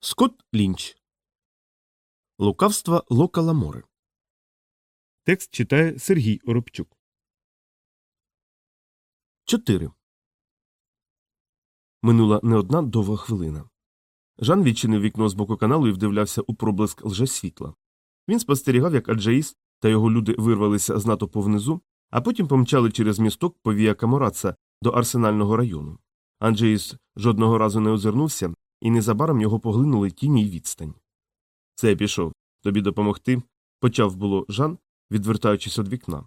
Скотт Лінч. Лукавства Лока Ламори. Текст читає Сергій Оробчук. 4. Минула не одна довга хвилина. Жан відчинив вікно з боку каналу і вдивлявся у проблиск лжесвітла. Він спостерігав, як Аджаїс та його люди вирвалися з натовпу внизу, а потім помчали через місток по Вія Камораца до арсенального району. Анджеїс жодного разу не озирнувся, і незабаром його поглинули тіні й відстань. Це я пішов. Тобі допомогти. почав було Жан, відвертаючись від вікна.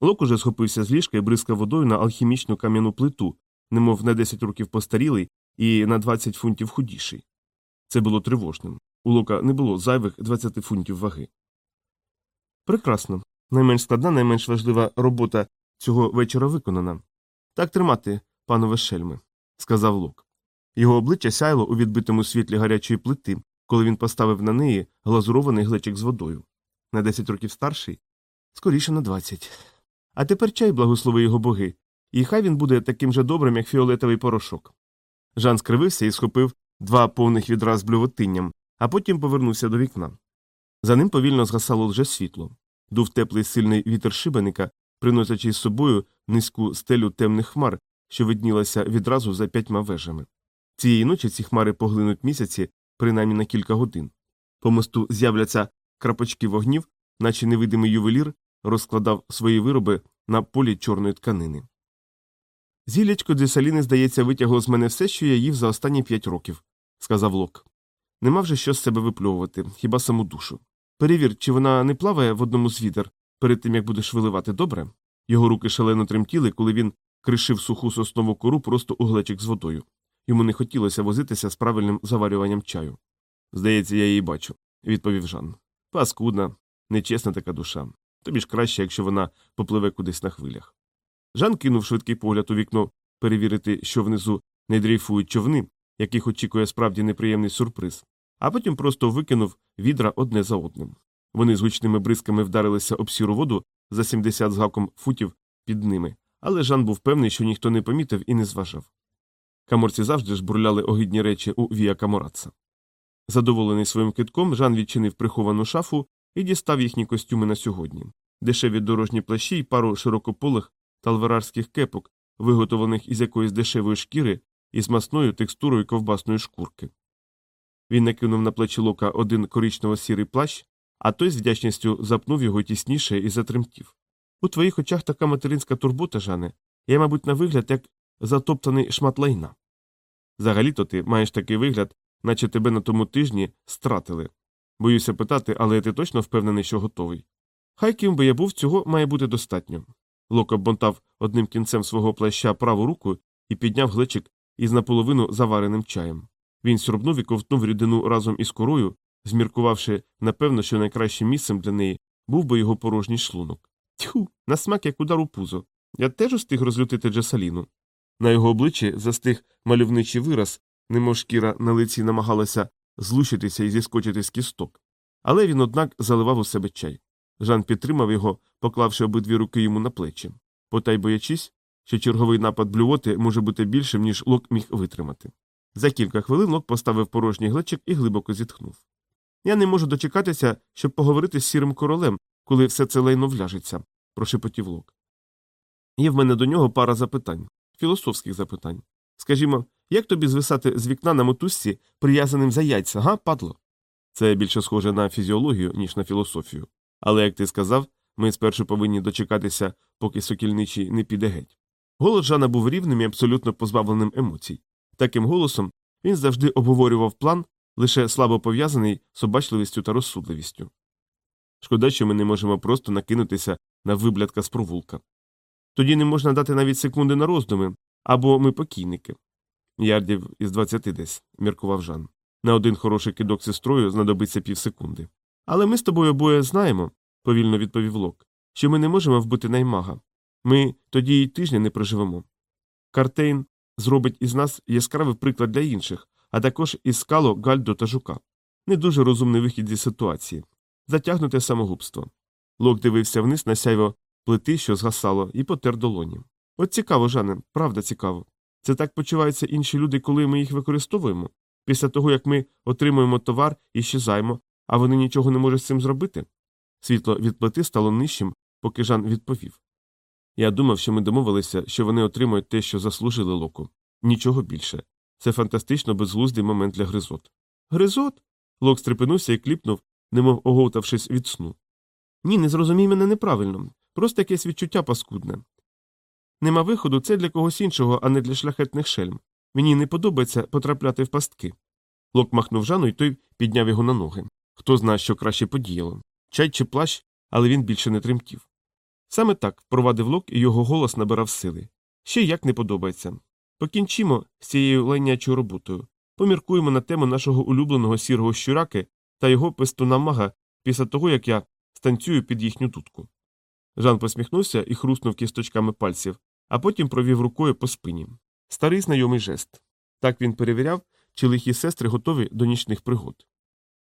Лок уже схопився з ліжка і бризкав водою на алхімічну кам'яну плиту, немов на 10 років постарілий і на 20 фунтів худіший. Це було тривожним. У Лока не було зайвих 20 фунтів ваги. Прекрасно. Найменш складна, найменш важлива робота цього вечора виконана. Так тримати, панове шельми, сказав Лок. Його обличчя сяйло у відбитому світлі гарячої плити, коли він поставив на неї глазурований глечик з водою. На 10 років старший, скоріше на 20. А тепер чай благослови його боги, і хай він буде таким же добрим, як фіолетовий порошок. Жан скривився і схопив два повних відра з блювотинням, а потім повернувся до вікна. За ним повільно згасало лже світло. Дув теплий сильний вітер шибеника, приносячи з собою низьку стелю темних хмар, що виднілася відразу за п'ятьма вежами. Цієї ночі ці хмари поглинуть місяці принаймні на кілька годин. По мосту з'являться крапочки вогнів, наче невидимий ювелір розкладав свої вироби на полі чорної тканини. Зілячко Десаліни, здається, витягло з мене все, що я їв за останні п'ять років, сказав Лок. Нема вже що з себе випльовувати, хіба саму душу. Перевір, чи вона не плаває в одному з вітер перед тим як будеш виливати добре. Його руки шалено тремтіли, коли він кришив суху соснову кору просто у глечик з водою. Йому не хотілося возитися з правильним заварюванням чаю. Здається, я її бачу, відповів Жан. Паскудна, нечесна така душа. Тобі ж краще, якщо вона попливе кудись на хвилях. Жан кинув швидкий погляд у вікно перевірити, що внизу не дрейфують човни, яких очікує справді неприємний сюрприз, а потім просто викинув відра одне за одним. Вони з гучними бризками вдарилися об сіру воду за 70 з гаком футів під ними, але Жан був певний, що ніхто не помітив і не зважав. Каморці завжди ж бурляли огидні речі у Вія Камораца. Задоволений своїм китком, Жан відчинив приховану шафу і дістав їхні костюми на сьогодні дешеві дорожні плащі й пару широкополих талверарських кепок, виготовлених із якоїсь дешевої шкіри із масною текстурою ковбасної шкурки. Він накинув на плечі лока один коричнево сірий плащ, а той з вдячністю запнув його тісніше і затремтів. У твоїх очах така материнська турбота, Жане, я, мабуть, на вигляд, як затоптаний шмат лайна. Взагалі то ти маєш такий вигляд, наче тебе на тому тижні стратили. Боюся питати, але ти точно впевнений, що готовий. Хай ким би я був, цього має бути достатньо. Лок обмотав одним кінцем свого плаща праву руку і підняв глечик із наполовину завареним чаєм. Він сюрбнув і ковтнув рідину разом із корою, зміркувавши, напевно, що найкращим місцем для неї був би його порожній шлунок. Тьху, на смак як удар у пузо. Я теж устиг розлютити Джесаліну. На його обличчі застиг мальовничий вираз, немов шкіра на лиці намагалася злучитися і зіскочити з кісток. Але він, однак, заливав у себе чай. Жан підтримав його, поклавши обидві руки йому на плечі, потай боячись, що черговий напад блювоти може бути більшим, ніж лок міг витримати. За кілька хвилин лок поставив порожній глечик і глибоко зітхнув. Я не можу дочекатися, щоб поговорити з сірим королем, коли все це лайно вляжеться, прошепотів лок. Є в мене до нього пара запитань, філософських запитань. Скажімо, як тобі звисати з вікна на мотузці, прив'язаним за яйця, га, падло? Це більше схоже на фізіологію, ніж на філософію. Але, як ти сказав, ми спершу повинні дочекатися, поки сокільничий не піде геть. Голос Жана був рівним і абсолютно позбавленим емоцій. Таким голосом він завжди обговорював план, лише слабо пов'язаний з обачливістю та розсудливістю. Шкода, що ми не можемо просто накинутися на виблядка з провулка. Тоді не можна дати навіть секунди на роздуми або ми покійники. Ярдів із двадцяти десь, міркував Жан. На один хороший кидок сестрою знадобиться півсекунди. Але ми з тобою обоє знаємо, повільно відповів Лок, що ми не можемо вбити наймага. Ми тоді й тижня не проживемо. Картейн зробить із нас яскравий приклад для інших, а також із скало, Гальдо та Жука. Не дуже розумний вихід зі ситуації. Затягнуте самогубство. Лок дивився вниз на сяйво плити, що згасало, і потер долоні. От цікаво, Жане, правда цікаво. Це так почуваються інші люди, коли ми їх використовуємо? Після того, як ми отримуємо товар і щезаємо, а вони нічого не можуть з цим зробити? Світло від плити стало нижчим, поки Жан відповів. Я думав, що ми домовилися, що вони отримують те, що заслужили локу. Нічого більше. Це фантастично безглуздий момент для гризот. Гризот? Лок стрепенувся і кліпнув, немов оговтавшись від сну. Ні, не зрозумій мене неправильно. Просто якесь відчуття паскудне. Нема виходу, це для когось іншого, а не для шляхетних шельм. Мені не подобається потрапляти в пастки. Лок махнув Жану, і той підняв його на ноги. Хто знає, що краще подіяло чай чи плащ, але він більше не тремтів. Саме так впровадив Лок, і його голос набирав сили. Ще як не подобається. Покінчимо з цією ленячою роботою. Поміркуємо на тему нашого улюбленого сірого щураки та його пестуна мага після того, як я станцюю під їхню дудку. Жан посміхнувся і хруснув кісточками пальців, а потім провів рукою по спині. Старий знайомий жест. Так він перевіряв, чи лихі сестри готові до нічних пригод.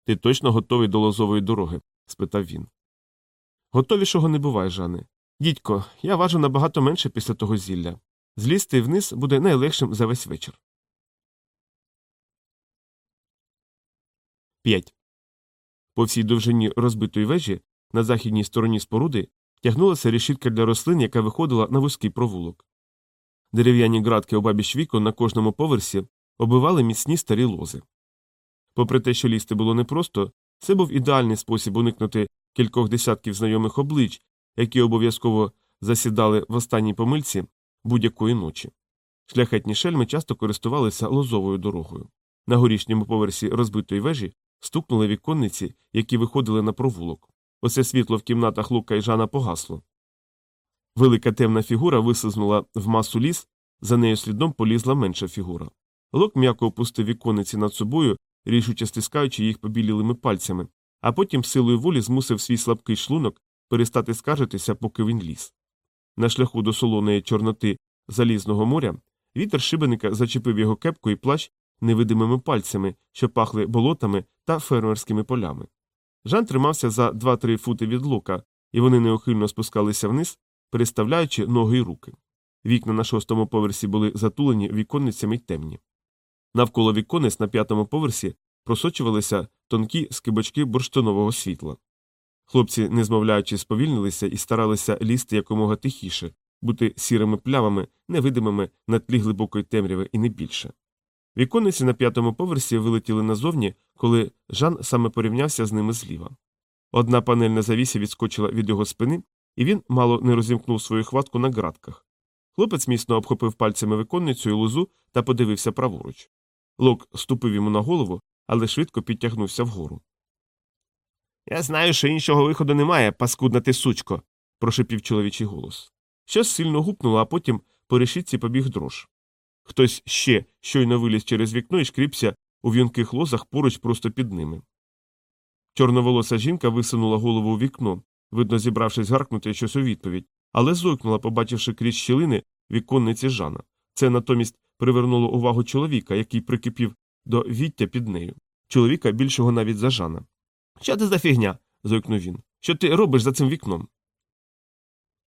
Ти точно готовий до лозової дороги? спитав він. Готовішого не буває, Жане. Дідько, я важу набагато менше після того зілля. Злізти вниз буде найлегшим за весь вечір. 5. По всій довжині розбитої вежі на західній стороні споруди тягнулася решітка для рослин, яка виходила на вузький провулок. Дерев'яні ґратки обабіч вікон на кожному поверсі оббивали міцні старі лози. Попри те, що лізти було непросто, це був ідеальний спосіб уникнути кількох десятків знайомих облич, які обов'язково засідали в останній помильці будь-якої ночі. Шляхетні шельми часто користувалися лозовою дорогою. На горішньому поверсі розбитої вежі стукнули віконниці, які виходили на провулок. Оце світло в кімнатах Лука і Жана погасло. Велика темна фігура висизнула в масу ліс, за нею слідом полізла менша фігура. Лок м'яко опустив віконниці над собою, рішуче стискаючи їх побілілими пальцями, а потім силою волі змусив свій слабкий шлунок перестати скаржитися, поки він ліз. На шляху до солоної чорноти залізного моря вітер шибеника зачепив його кепку і плащ невидимими пальцями, що пахли болотами та фермерськими полями. Жан тримався за 2-3 фути від лука, і вони неухильно спускалися вниз, переставляючи ноги й руки. Вікна на шостому поверсі були затулені віконницями й темні. Навколо віконниць на п'ятому поверсі просочувалися тонкі скибочки бурштинового світла. Хлопці, не змовляючи, сповільнилися і старалися лізти якомога тихіше, бути сірими плявами, невидимими на тлі глибокої темряви і не більше. Віконниці на п'ятому поверсі вилетіли назовні, коли Жан саме порівнявся з ними зліва. Одна панель на завісі відскочила від його спини, і він мало не розімкнув свою хватку на ґратках. Хлопець міцно обхопив пальцями виконницю і лозу та подивився праворуч. Лок ступив йому на голову, але швидко підтягнувся вгору. Я знаю, що іншого виходу немає, паскудна ти сучко, прошепів чоловічий голос. Щось сильно гупнуло, а потім по решітці побіг дрож. Хтось ще щойно виліз через вікно і шкріпся у в'юнких лозах поруч просто під ними. Чорноволоса жінка висунула голову у вікно, видно, зібравшись гаркнути щось у відповідь, але зойкнула, побачивши крізь щілини віконниці Жана. Це натомість привернуло увагу чоловіка, який прикипів до віття під нею. Чоловіка більшого навіть за Жана. Що ти за фігня? зойкнув він. Що ти робиш за цим вікном?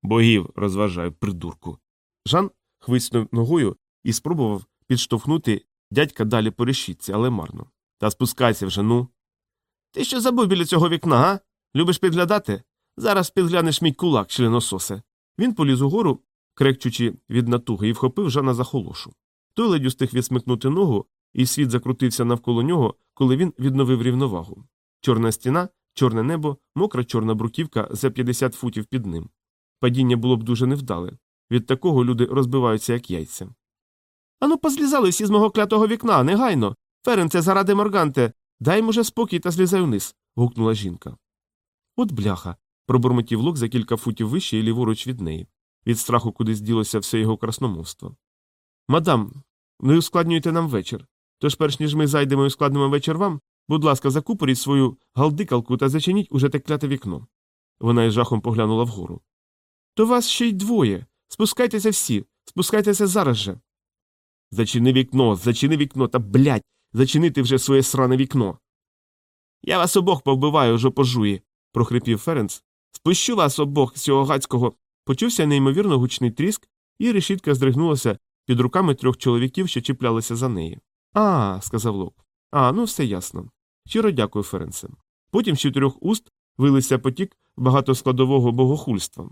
Богів, розважаю, придурку. Жан хвиснув ногою і спробував підштовхнути дядька далі по решітці, але марно. Та спускайся вже, ну. Ти що забув біля цього вікна, га? Любиш підглядати? Зараз підглянеш мій кулак, членососе. Він поліз угору, крекчучи від натуги, і вхопив Жана за холошу. Той ледь устиг відсмикнути ногу, і світ закрутився навколо нього, коли він відновив рівновагу. Чорна стіна, чорне небо, мокра чорна бруківка за 50 футів під ним. Падіння було б дуже невдале. Від такого люди розбиваються, як яйця. Ану, позлізали всі з мого клятого вікна, негайно. Ферен, це заради Морганте. Дай може спокій та злізай вниз. гукнула жінка. От бляха. пробурмотів лук за кілька футів вище і ліворуч від неї. Від страху кудись ділося все його красномовство. Мадам, не ускладнюйте нам вечір. Тож, перш ніж ми зайдемо і ускладнимо вечір вам, будь ласка, закупоріть свою галдикалку та зачиніть уже те кляте вікно. Вона із жахом поглянула вгору. То вас ще й двоє. Спускайтеся всі, спускайтеся зараз же. Зачини вікно, зачини вікно, та блядь, зачинити вже своє сране вікно. Я вас обох повбиваю, жопожуї, прохрипів Ференц. Спущу вас обох з цього гацького. Почувся неймовірно гучний тріск, і решітка здригнулася під руками трьох чоловіків, що чіплялися за неї. А, сказав Лок. А, ну все ясно. Щиро дякую, Ференсе. Потім з чотирьох уст вилися потік багатоскладового богохульства.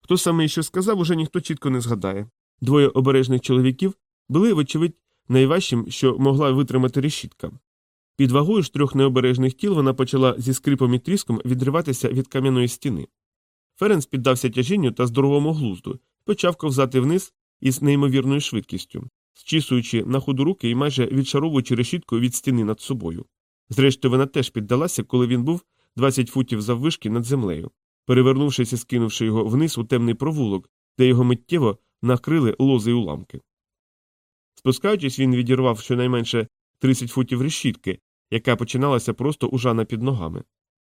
Хто саме що сказав, уже ніхто чітко не згадає. Двоє обережних чоловіків були, вочевидь, найважчим, що могла витримати решітка. Під вагою ж трьох необережних тіл вона почала зі скрипом і тріском відриватися від кам'яної стіни. Ференс піддався тяжінню та здоровому глузду, почав ковзати вниз із неймовірною швидкістю, зчісуючи на ходу руки і майже відшаровуючи решіткою від стіни над собою. Зрештою, вона теж піддалася, коли він був 20 футів заввишки над землею, перевернувшись і скинувши його вниз у темний провулок, де його миттєво накрили лози й уламки. Спускаючись, він відірвав щонайменше 30 футів решітки, яка починалася просто у Жана під ногами.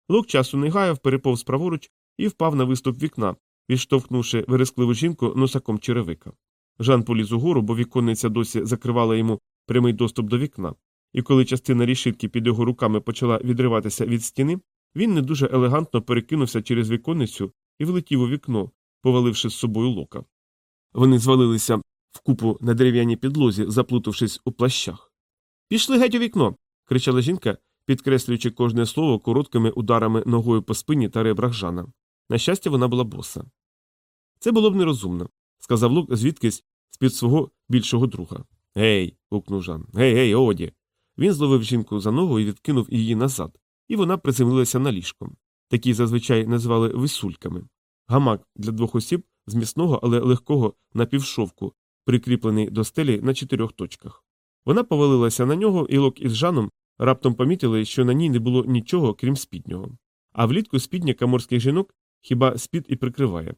Лук часу не гаяв, переповз праворуч і впав на виступ вікна, відштовхнувши верескливу жінку носаком черевика. Жан поліз угору, бо віконниця досі закривала йому прямий доступ до вікна, і коли частина рішитки під його руками почала відриватися від стіни, він не дуже елегантно перекинувся через віконницю і влетів у вікно, поваливши з собою лока. Вони звалилися вкупу на дерев'яній підлозі, заплутавшись у плащах. Пішли геть у вікно. кричала жінка, підкреслюючи кожне слово короткими ударами ногою по спині та ребрах Жана. На щастя, вона була боса. Це було б нерозумно, сказав Лук звідкись з під свого більшого друга. Гей. гукнув Жан. Гей, гей, оді. Він зловив жінку за ногу і відкинув її назад, і вона приземлилася на ліжком. Такі зазвичай називали висульками. Гамак для двох осіб з міцного, але легкого напівшовку, прикріплений до стелі на чотирьох точках. Вона повалилася на нього, і Лок із Жаном раптом помітили, що на ній не було нічого, крім спіднього. А влітку спідня каморських жінок хіба спід і прикриває.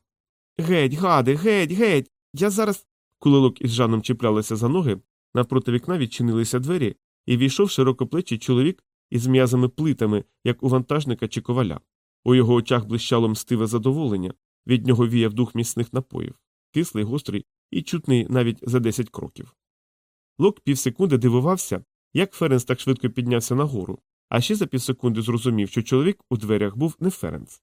Геть, гади, геть, геть. Я зараз. Коли Лок із Жаном чіплялися за ноги, навпроти вікна відчинилися двері, і ввійшов широкоплечий чоловік із м'язами плитами, як у вантажника чи коваля. У його очах блищало мстиве задоволення, від нього віяв дух міцних напоїв, кислий, гострий і чутний навіть за 10 кроків. Лок півсекунди дивувався, як Ференс так швидко піднявся нагору, а ще за півсекунди зрозумів, що чоловік у дверях був не Ференс.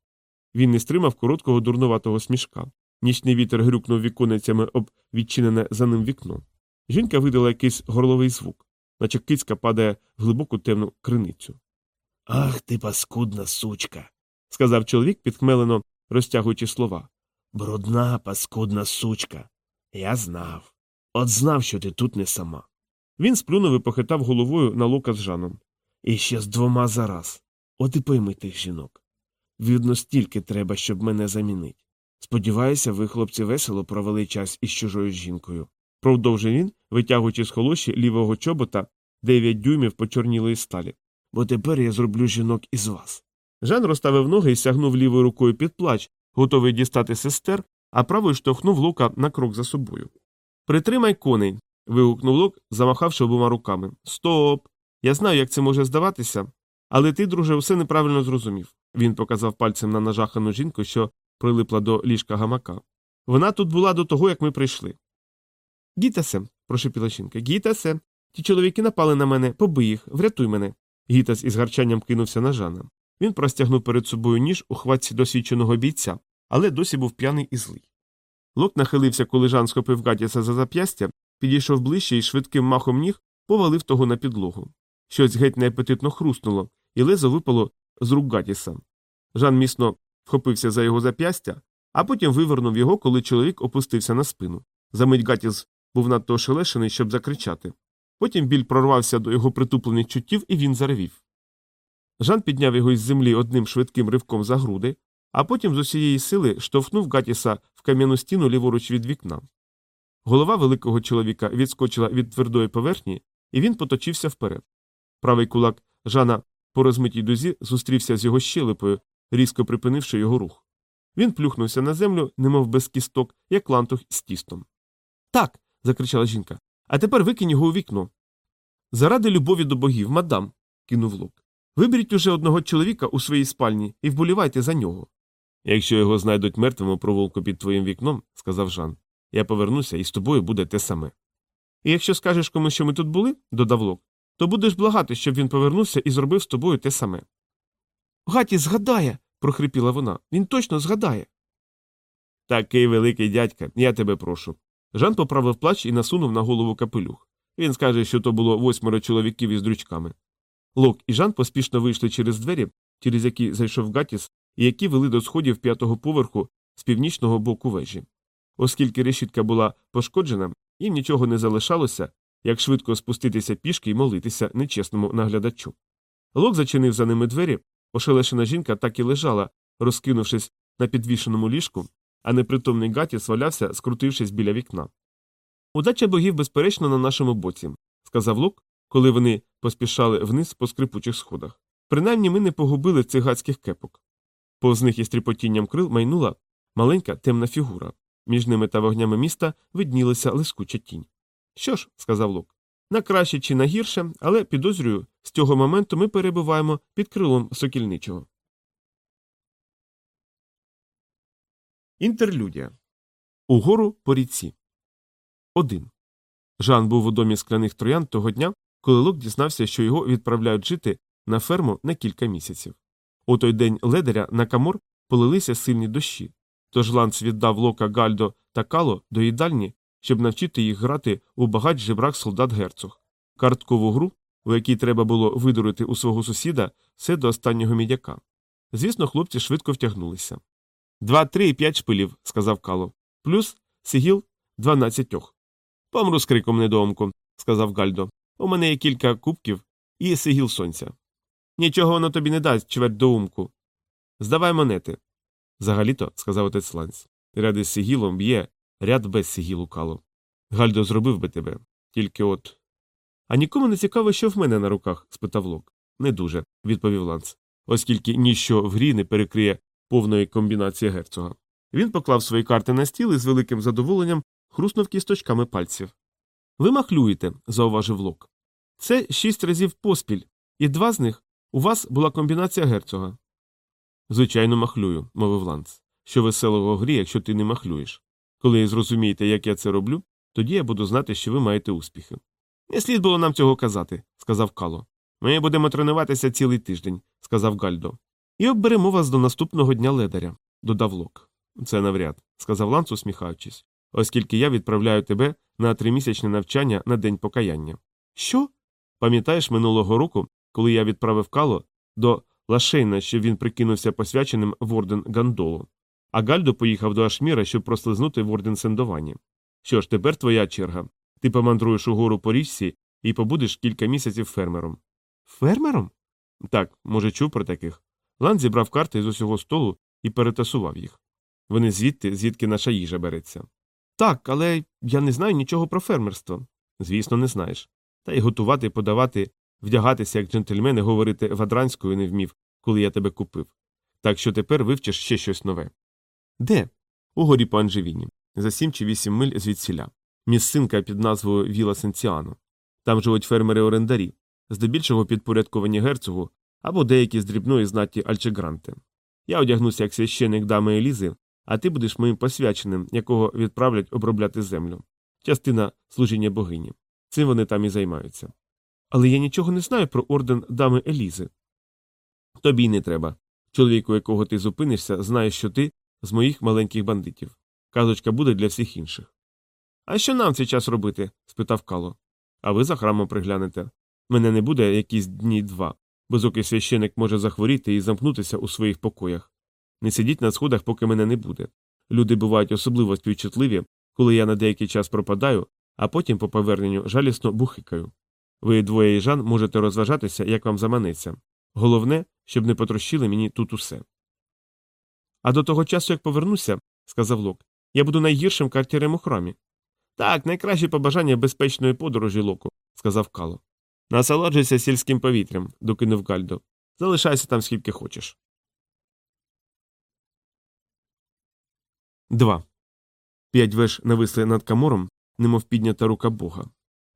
Він не стримав короткого дурнуватого смішка. Нічний вітер грюкнув віконницями об відчинене за ним вікно. Жінка видала якийсь горловий звук, наче кицька падає в глибоку темну криницю. Ах ти паскудна сучка. сказав чоловік, підхмелено розтягуючи слова. Брудна паскудна сучка. Я знав. От знав, що ти тут не сама. Він сплюнув і похитав головою на лока з Жаном. І ще з двома зараз. От і пойми тих жінок. Видно, стільки треба, щоб мене замінить. Сподіваюся, ви, хлопці, весело провели час із чужою жінкою. Продовжив він, витягуючи з холоші лівого чобота дев'ять дюймів почорнілої сталі. Бо тепер я зроблю жінок із вас. Жан розставив ноги і сягнув лівою рукою під плач, готовий дістати сестер, а правою штовхнув лука на крок за собою. Притримай коней. вигукнув лук, замахавши обома руками. Стоп! Я знаю, як це може здаватися, але ти, друже, все неправильно зрозумів. Він показав пальцем на нажахану жінку, що прилипла до ліжка гамака. Вона тут була до того, як ми прийшли. Гітасе, прошепіла жінка, гітасе. Ті чоловіки напали на мене, побий їх, врятуй мене. Гітас із гарчанням кинувся на Жана. Він простягнув перед собою ніж у хватці досвідченого бійця, але досі був п'яний і злий. Лок нахилився, коли Жан схопив Гатіса за зап'ястя, підійшов ближче і швидким махом ніг повалив того на підлогу. Щось геть неапетитно хрустнуло, і лезо випало з рук Гатіса. Жан міцно вхопився за його зап'ястя, а потім вивернув його, коли чоловік опустився на спину. Замить Гатіс був надто ошелешений, щоб закричати. Потім біль прорвався до його притуплених чуттів, і він заревів. Жан підняв його із землі одним швидким ривком за груди, а потім з усієї сили штовхнув Гатіса в кам'яну стіну ліворуч від вікна. Голова великого чоловіка відскочила від твердої поверхні, і він поточився вперед. Правий кулак Жана по розмитій дузі зустрівся з його щелепою, різко припинивши його рух. Він плюхнувся на землю, немов без кісток, як лантух з тістом. Так. закричала жінка. А тепер викинь його у вікно. Заради любові до богів, мадам, кинув Лук. Виберіть уже одного чоловіка у своїй спальні і вболівайте за нього. Якщо його знайдуть мертвим у провулку під твоїм вікном, сказав Жан, я повернуся і з тобою буде те саме. І якщо скажеш комусь, що ми тут були, додав Лок, то будеш благати, щоб він повернувся і зробив з тобою те саме. Гаті згадає, прохрипіла вона. Він точно згадає. Такий великий дядька, я тебе прошу. Жан поправив плач і насунув на голову капелюх. Він скаже, що то було восьмеро чоловіків із дрючками. Лок і Жан поспішно вийшли через двері, через які зайшов Гатіс, і які вели до сходів п'ятого поверху з північного боку вежі. Оскільки решітка була пошкоджена, їм нічого не залишалося, як швидко спуститися пішки і молитися нечесному наглядачу. Лок зачинив за ними двері, ошелешена жінка так і лежала, розкинувшись на підвішеному ліжку, а непритомний Гатіс валявся, скрутившись біля вікна. Удача богів, безперечно, на нашому боці, сказав Лок, коли вони поспішали вниз по скрипучих сходах. Принаймні ми не погубили цих гадських кепок. Повз них із тріпотінням крил майнула маленька темна фігура. Між ними та вогнями міста виднілася лискуча тінь. Що ж, сказав Лок, на краще чи на гірше, але підозрюю, з цього моменту ми перебуваємо під крилом сокільничого. Інтерлюдія. Угору по ріці. 1. Жан був у домі скляних троян того дня, коли Лок дізнався, що його відправляють жити на ферму на кілька місяців. У той день ледаря на камор полилися сильні дощі, тож Ланц віддав Лока Гальдо та Кало до їдальні, щоб навчити їх грати у багать жебрак солдат герцог, карткову гру, у якій треба було видурити у свого сусіда все до останнього мідяка. Звісно, хлопці швидко втягнулися. Два, три і п'ять шпилів, сказав Кало, плюс сигіл дванадцятьох. Помру з криком недоумку, сказав Гальдо. У мене є кілька кубків і сигіл сонця. Нічого воно тобі не дасть, чверть доумку. Здавай монети. Взагалі-то, сказав отець Ланс. Ряди з сигілом б'є, ряд без сигілу кало. Гальдо зробив би тебе. Тільки от. А нікому не цікаво, що в мене на руках? спитав Лок. Не дуже, відповів Ланс, оскільки ніщо в грі не перекриє повної комбінації герцога. Він поклав свої карти на стіл і з великим задоволенням хруснув кісточками пальців. Ви махлюєте, зауважив Лок. Це шість разів поспіль, і два з них у вас була комбінація герцога. Звичайно, махлюю, мовив Ланц. Що веселого грі, якщо ти не махлюєш. Коли зрозумієте, як я це роблю, тоді я буду знати, що ви маєте успіхи. Не слід було нам цього казати, сказав Кало. Ми будемо тренуватися цілий тиждень, сказав Гальдо. І обберемо вас до наступного дня ледаря, додав Лок. Це навряд, сказав Ланц, усміхаючись, оскільки я відправляю тебе на тримісячне навчання на день покаяння. Що? Пам'ятаєш минулого року, коли я відправив Кало до Лашейна, щоб він прикинувся посвяченим в орден Гандолу, а Гальдо поїхав до Ашміра, щоб прослизнути в орден Сендовані. Що ж, тепер твоя черга. Ти помандруєш угору по річці і побудеш кілька місяців фермером. Фермером? Так, може, чув про таких. Лан зібрав карти з усього столу і перетасував їх. Вони звідти, звідки наша їжа береться. Так, але я не знаю нічого про фермерство. Звісно, не знаєш. Та й готувати, подавати, вдягатися як джентльмен і говорити вадранською не вмів, коли я тебе купив. Так що тепер вивчиш ще щось нове. Де? У горі по Анжевіні, за сім чи вісім миль звідсіля. Місцинка під назвою Віла Сенціано. Там живуть фермери орендарі, здебільшого підпорядковані герцогу або деякі з дрібної знаті Альчегранти. Я одягнуся як священик дами Елізи, а ти будеш моїм посвяченим, якого відправлять обробляти землю. Частина служіння богині. Цим вони там і займаються. Але я нічого не знаю про орден дами Елізи. Тобі й не треба. Чоловіку, якого ти зупинишся, знає, що ти з моїх маленьких бандитів. Казочка буде для всіх інших. А що нам цей час робити? спитав Кало. А ви за храмом приглянете. Мене не буде якісь дні два, безокий священик може захворіти і замкнутися у своїх покоях. Не сидіть на сходах, поки мене не буде. Люди бувають особливо співчутливі, коли я на деякий час пропадаю, а потім по поверненню жалісно бухикаю. Ви двоє і Жан можете розважатися, як вам заманеться. Головне, щоб не потрощили мені тут усе. А до того часу, як повернуся, сказав Лок, я буду найгіршим картірем у храмі. Так, найкраще побажання безпечної подорожі, Локу, сказав Кало. Насолоджуйся сільським повітрям, докинув Гальдо. Залишайся там скільки хочеш. 2. П'ять веж нависли над камором, немов піднята рука бога.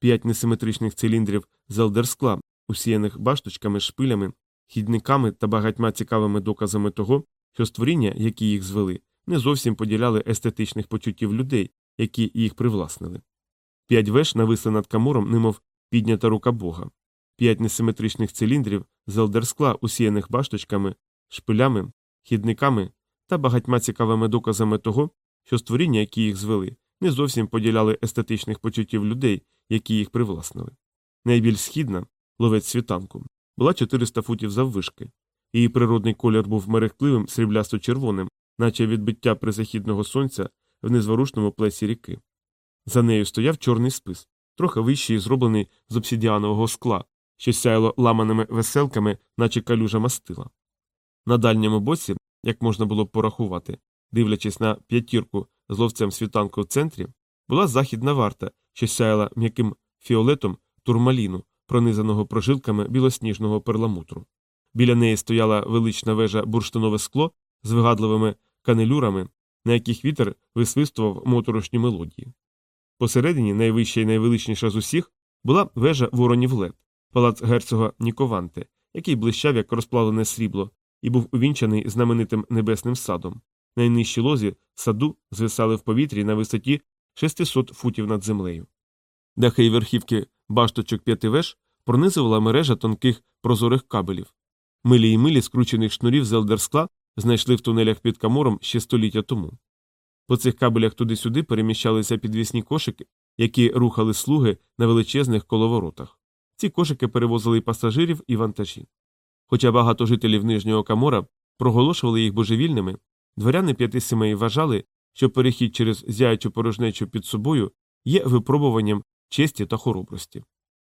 П'ять несиметричних циліндрів з елдерскла, усіяних башточками, шпилями, хідниками та багатьма цікавими доказами того, що створіння, які їх звели, не зовсім поділяли естетичних почуттів людей, які їх привласнили. П'ять веж нависли над камором, немов піднята рука бога. П'ять несиметричних циліндрів з елдерскла, усіяних башточками, шпилями, хідниками та багатьма цікавими доказами того, що створіння, які їх звели, не зовсім поділяли естетичних почуттів людей, які їх привласнили. Найбільш східна ловець світанку, була 400 футів заввишки. Її природний колір був мерехтливим сріблясто-червоним, наче відбиття призахідного сонця в незворушному плесі ріки. За нею стояв чорний спис, трохи вищий, зроблений з обсідіанового скла, що сяяло ламаними веселками, наче калюжа мастила. На дальньому боці, як можна було порахувати, дивлячись на п'ятірку з ловцем світанку в центрі, була західна варта, що сяяла м'яким фіолетом турмаліну, пронизаного прожилками білосніжного перламутру. Біля неї стояла велична вежа бурштинове скло з вигадливими канелюрами, на яких вітер висвистував моторошні мелодії. Посередині, найвища і найвеличніша з усіх, була вежа воронів лед, палац герцога Нікованте, який блищав як розплавлене срібло, і був увінчаний знаменитим небесним садом. Найнижчі лозі саду звисали в повітрі на висоті 600 футів над землею. Дахи й верхівки башточок п'яти веж пронизувала мережа тонких прозорих кабелів. Милі й милі скручених шнурів з елдерскла знайшли в тунелях під камором ще століття тому. По цих кабелях туди-сюди переміщалися підвісні кошики, які рухали слуги на величезних коловоротах. Ці кошики перевозили і пасажирів і вантажі. Хоча багато жителів Нижнього Камора проголошували їх божевільними, дворяни п'яти сімей вважали, що перехід через зяючу порожнечу під собою є випробуванням честі та хоробрості.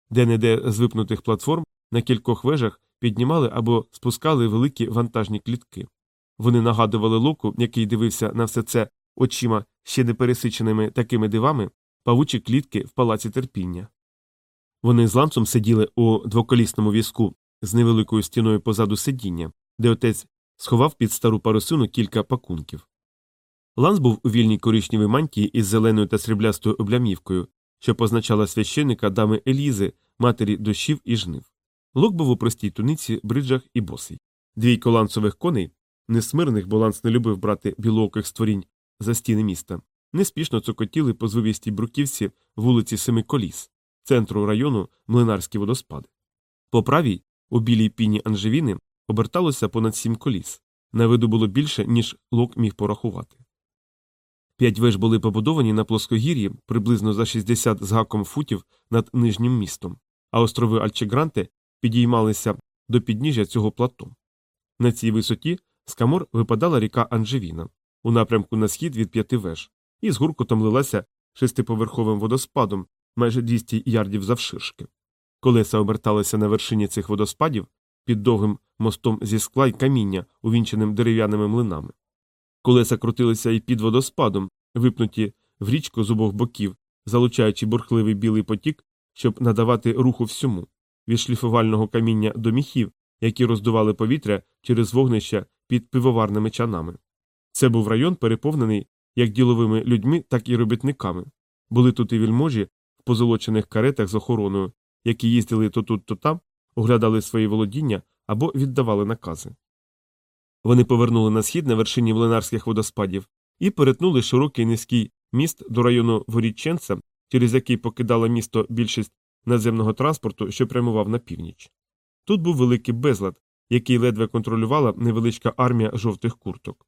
Де не де з випнутих платформ на кількох вежах піднімали або спускали великі вантажні клітки. Вони нагадували локу, який дивився на все це очима ще не пересиченими такими дивами, павучі клітки в палаці терпіння. Вони з ланцом сиділи у двоколісному візку з невеликою стіною позаду сидіння, де отець сховав під стару парусину кілька пакунків. Ланс був у вільній коричневій мантії із зеленою та сріблястою облямівкою, що позначала священника дами Елізи, матері дощів і жнив. Лук був у простій туниці, бриджах і босий. Двійко ланцових коней, несмирних, бо ланс не любив брати білооких створінь за стіни міста, неспішно цокотіли по звивістій бруківці вулиці Семи Коліс, центру району Млинарські водоспади. По правій, у білій піні Анжевіни, оберталося понад сім коліс. На виду було більше, ніж лок міг порахувати. П'ять веж були побудовані на плоскогір'ї приблизно за 60 з гаком футів над нижнім містом, а острови Альчегранте підіймалися до підніжжя цього плато. На цій висоті з камор випадала ріка Анжевіна у напрямку на схід від п'яти веж, і з гуркотом лилася шестиповерховим водоспадом майже 200 ярдів завширшки. Колеса оберталися на вершині цих водоспадів під довгим мостом зі скла й каміння, увінченим дерев'яними млинами. Колеса крутилися і під водоспадом, випнуті в річку з обох боків, залучаючи бурхливий білий потік, щоб надавати руху всьому від шліфувального каміння до міхів, які роздували повітря через вогнища під пивоварними чанами. Це був район, переповнений як діловими людьми, так і робітниками. Були тут і вільможі в позолочених каретах з охороною, які їздили то тут, то там, оглядали свої володіння або віддавали накази. Вони повернули на схід на вершині млинарських водоспадів і перетнули широкий низький міст до району Воріченца, через який покидало місто більшість наземного транспорту, що прямував на північ. Тут був великий безлад, який ледве контролювала невеличка армія жовтих курток.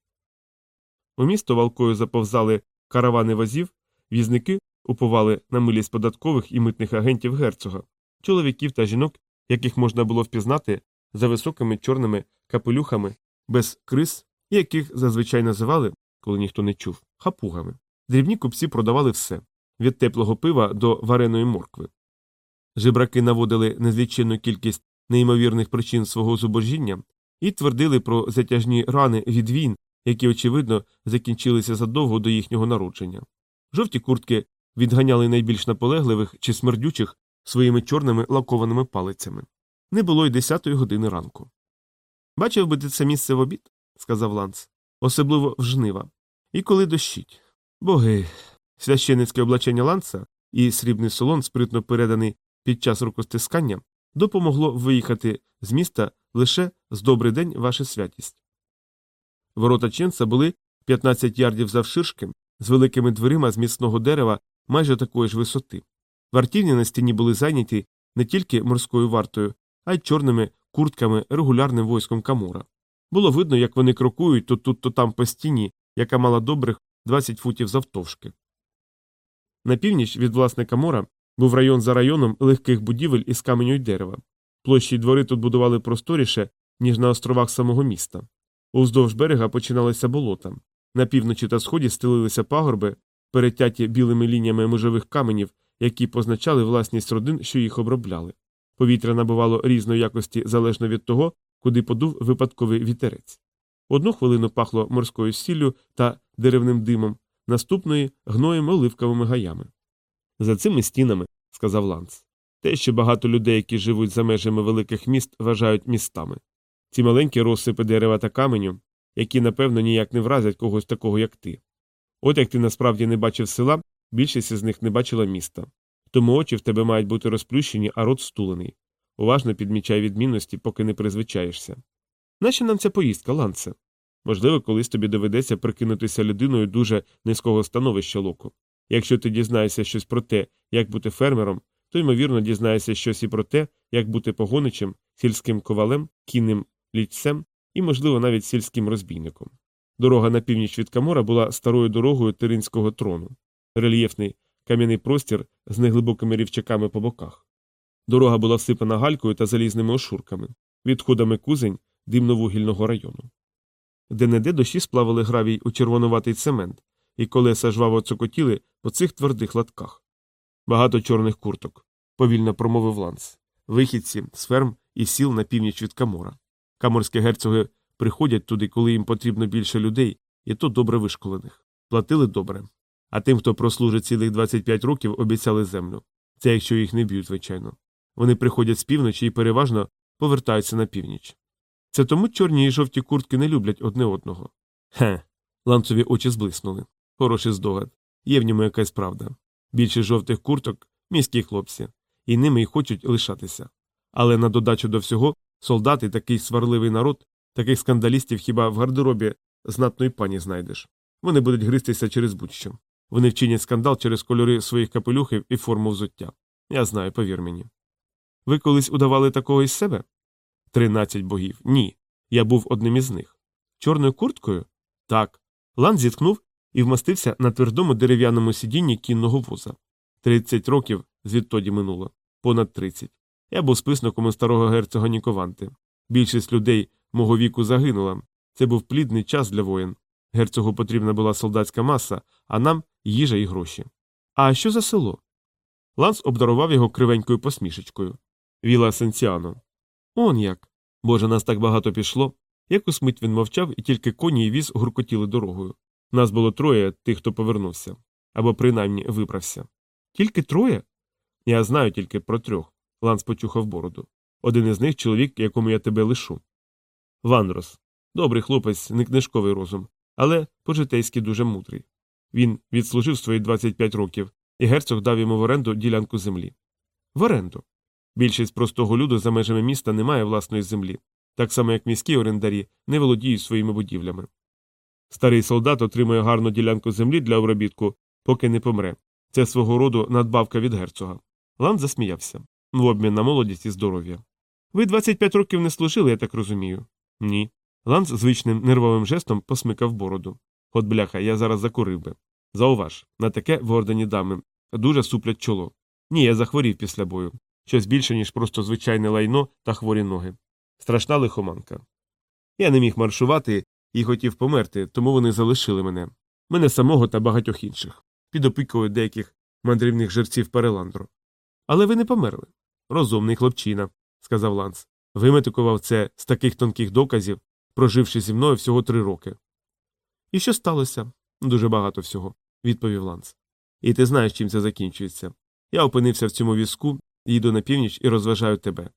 У місто валкою заповзали каравани возів, візники уповали на милість податкових і митних агентів герцога, чоловіків та жінок, яких можна було впізнати за високими чорними капелюхами без крис, яких зазвичай називали, коли ніхто не чув, хапугами. Дрібні купці продавали все від теплого пива до вареної моркви. Жебраки наводили незліченну кількість неймовірних причин свого зубожіння і твердили про затяжні рани від війн, які, очевидно, закінчилися задовго до їхнього народження. Жовті куртки відганяли найбільш наполегливих чи смердючих своїми чорними лакованими палицями. Не було й десятої години ранку. Бачив би ти це місце в обід, сказав Ланс, особливо в жнива. І коли дощить. Боги. Священицьке облачення Ланса і срібний солон, спритно переданий під час рукостискання, допомогло виїхати з міста лише з добрий день ваша святість. Ворота Ченса були 15 ярдів завширшки, з великими дверима з міцного дерева майже такої ж висоти. Вартівні на стіні були зайняті не тільки морською вартою, а й чорними куртками регулярним войском Камора. Було видно, як вони крокують то тут, то там по стіні, яка мала добрих 20 футів завтовшки. На північ від власне Камора був район за районом легких будівель із каменю й дерева. Площі й двори тут будували просторіше, ніж на островах самого міста. Уздовж берега починалися болота. На півночі та сході стелилися пагорби, перетяті білими лініями межових каменів, які позначали власність родин, що їх обробляли. Повітря набувало різної якості залежно від того, куди подув випадковий вітерець. Одну хвилину пахло морською сіллю та деревним димом, наступної гноєм оливковими гаями. За цими стінами, сказав Ланс, те, що багато людей, які живуть за межами великих міст, вважають містами. Ці маленькі розсипи дерева та каменю, які, напевно, ніяк не вразять когось такого, як ти. От як ти насправді не бачив села, більшість із них не бачила міста. Тому очі в тебе мають бути розплющені, а рот стулений. Уважно підмічай відмінності, поки не призвичаєшся. Нащо нам ця поїздка, Ланце? Можливо, колись тобі доведеться прикинутися людиною дуже низького становища локу. Якщо ти дізнаєшся щось про те, як бути фермером, то ймовірно дізнаєшся щось і про те, як бути погоничем, сільським ковалем, кінним лічцем і, можливо, навіть сільським розбійником. Дорога на північ від Камора була старою дорогою Тиринського трону, рельєфний кам'яний простір з неглибокими рівчаками по боках. Дорога була всипана галькою та залізними ошурками, відходами кузень димно-вугільного району. Де-не-де дощі сплавили гравій у червонуватий цемент, і колеса жваво цокотіли по цих твердих латках. Багато чорних курток, повільно промовив Ланс. Вихідці з ферм і сіл на північ від Камора. Каморські герцоги приходять туди, коли їм потрібно більше людей, і то добре вишколених. Платили добре. А тим, хто прослужить цілих 25 років, обіцяли землю. Це якщо їх не б'ють, звичайно. Вони приходять з півночі і переважно повертаються на північ. Це тому чорні і жовті куртки не люблять одне одного. Хе. Ланцові очі зблиснули. Хороший здогад. Є в ньому якась правда. Більше жовтих курток міські хлопці, і ними й хочуть лишатися. Але на додачу до всього, солдати такий сварливий народ, таких скандалістів хіба в гардеробі знатної пані знайдеш. Вони будуть гристися через будь-що. Вони вчинять скандал через кольори своїх капелюхів і форму взуття. Я знаю, повір мені. Ви колись удавали такого із себе? Тринадцять богів. Ні. Я був одним із них. Чорною курткою? Так. Лан зіткнув і вмостився на твердому дерев'яному сидінні кінного воза. Тридцять років звідтоді минуло, понад тридцять. Я був списником у старого герцога Нікованти. Більшість людей мого віку загинула. Це був плідний час для воїн. Герцогу потрібна була солдатська маса, а нам їжа і гроші. А що за село? Ланс обдарував його кривенькою посмішечкою. Віла Сенціано. Он як. Боже, нас так багато пішло. Якусь мить він мовчав, і тільки коні і віз гуркотіли дорогою. Нас було троє тих, хто повернувся. Або принаймні вибрався. Тільки троє? Я знаю тільки про трьох. Ланс почухав бороду. Один із них чоловік, якому я тебе лишу. Ванрос. Добрий хлопець, не книжковий розум, але по-житейськи дуже мудрий. Він відслужив свої 25 років, і герцог дав йому в оренду ділянку землі. В оренду. Більшість простого люду за межами міста не має власної землі, так само як міські орендарі не володіють своїми будівлями. Старий солдат отримує гарну ділянку землі для обробітку, поки не помре. Це свого роду надбавка від герцога. Ланд засміявся в обмін на молодість і здоров'я. Ви 25 років не служили, я так розумію. Ні. Ланс звичним нервовим жестом посмикав бороду. От бляха, я зараз закурив би. Зауваж, на таке в ордені дами дуже суплять чоло. Ні, я захворів після бою. Щось більше, ніж просто звичайне лайно та хворі ноги. Страшна лихоманка. Я не міг маршувати і хотів померти, тому вони залишили мене. Мене самого та багатьох інших. Під опікою деяких мандрівних жерців Переландру. Але ви не померли. Розумний хлопчина, сказав Ланс. Виметикував це з таких тонких доказів, проживши зі мною всього три роки. І що сталося? Дуже багато всього, відповів Ланс. І ти знаєш, чим це закінчується. Я опинився в цьому візку, їду на північ і розважаю тебе.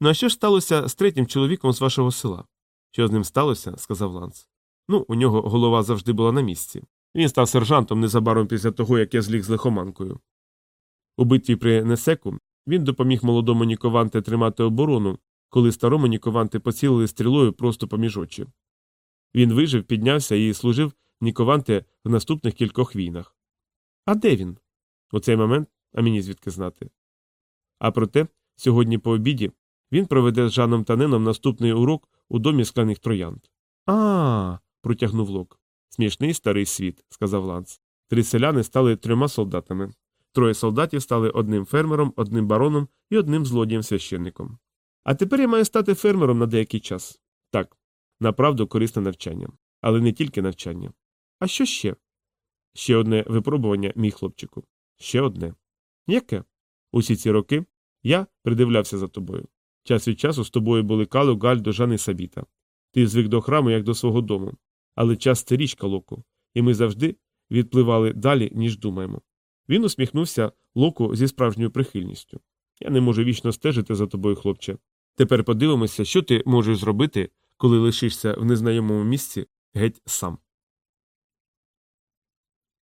Ну а що ж сталося з третім чоловіком з вашого села? Що з ним сталося? сказав Ланс. Ну, у нього голова завжди була на місці. Він став сержантом незабаром після того, як я зліг з лихоманкою. У битві при Несеку він допоміг молодому Нікованте тримати оборону, коли старому Нікованте поцілили стрілою просто поміж очі. Він вижив, піднявся і служив Нікованте в наступних кількох війнах. А де він? У цей момент, а мені звідки знати. А проте, сьогодні по обіді він проведе з Жаном Таненом наступний урок у домі скляних троянд. А. протягнув Лок. Смішний старий світ, сказав Ланс. Три селяни стали трьома солдатами. Троє солдатів стали одним фермером, одним бароном і одним злодієм священником. А тепер я маю стати фермером на деякий час. Так, направду корисне навчання. Але не тільки навчання. А що ще? Ще одне випробування, мій хлопчику. Ще одне. Яке? Усі ці роки я придивлявся за тобою. Час від часу з тобою були Калу, Гальдо, Жан і Сабіта. Ти звик до храму, як до свого дому. Але час це річка Локу, і ми завжди відпливали далі, ніж думаємо. Він усміхнувся Локу зі справжньою прихильністю. Я не можу вічно стежити за тобою, хлопче. Тепер подивимося, що ти можеш зробити, коли лишишся в незнайомому місці геть сам.